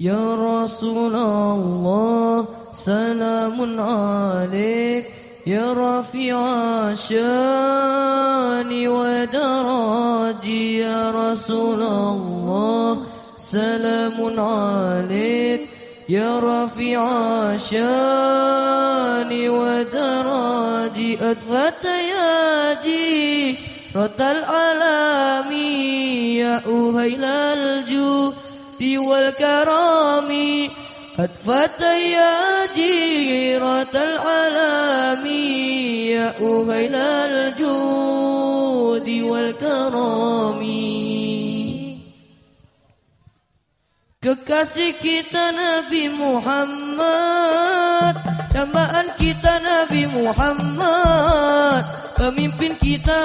يا رسول الله سلام عليك. يا رفيع شاني ودراجي يا رسول الله سلام عليك. يا رفيع شاني ودراجي أدفت ياجي رد العالم يا أهيل الجود والكرام أدفت يا جيرة العالم يا أهيل الجود والكرام. Kekasih kita Nabi Muhammad Dambaan kita Nabi Muhammad. Pemimpin kita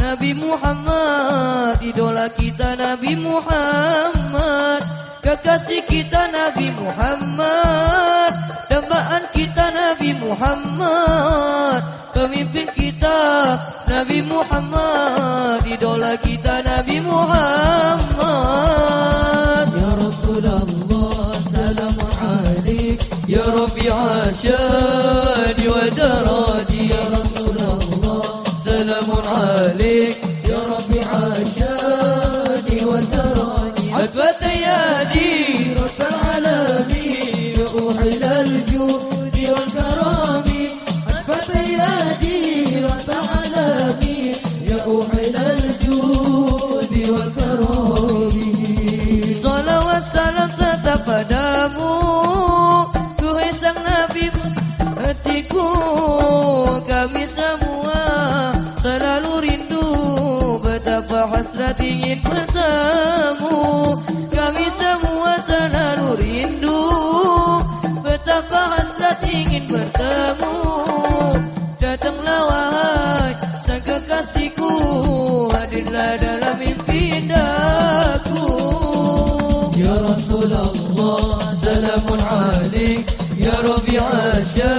Nabi Muhammad. Idola kita Nabi Muhammad. Kekasih kita Nabi Muhammad. Dambaan kita Nabi Muhammad. Pemimpin kita Nabi Muhammad العالمين يا أوحي الجود والكرام Salawat salam tetap padamu Tuhai sang Nabi Hatiku kami semua Selalu rindu Betapa hasrat ingin bertemu Kami semua selalu rindu Betapa hasrat ingin bertemu Yeah.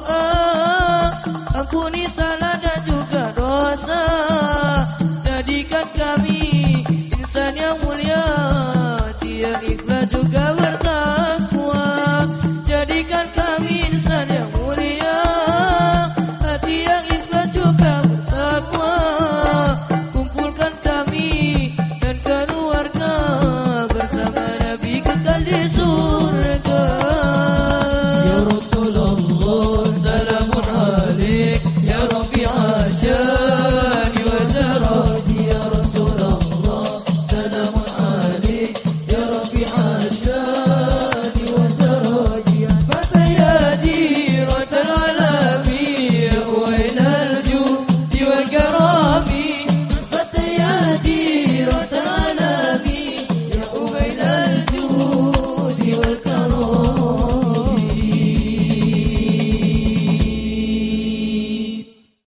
oh. oh.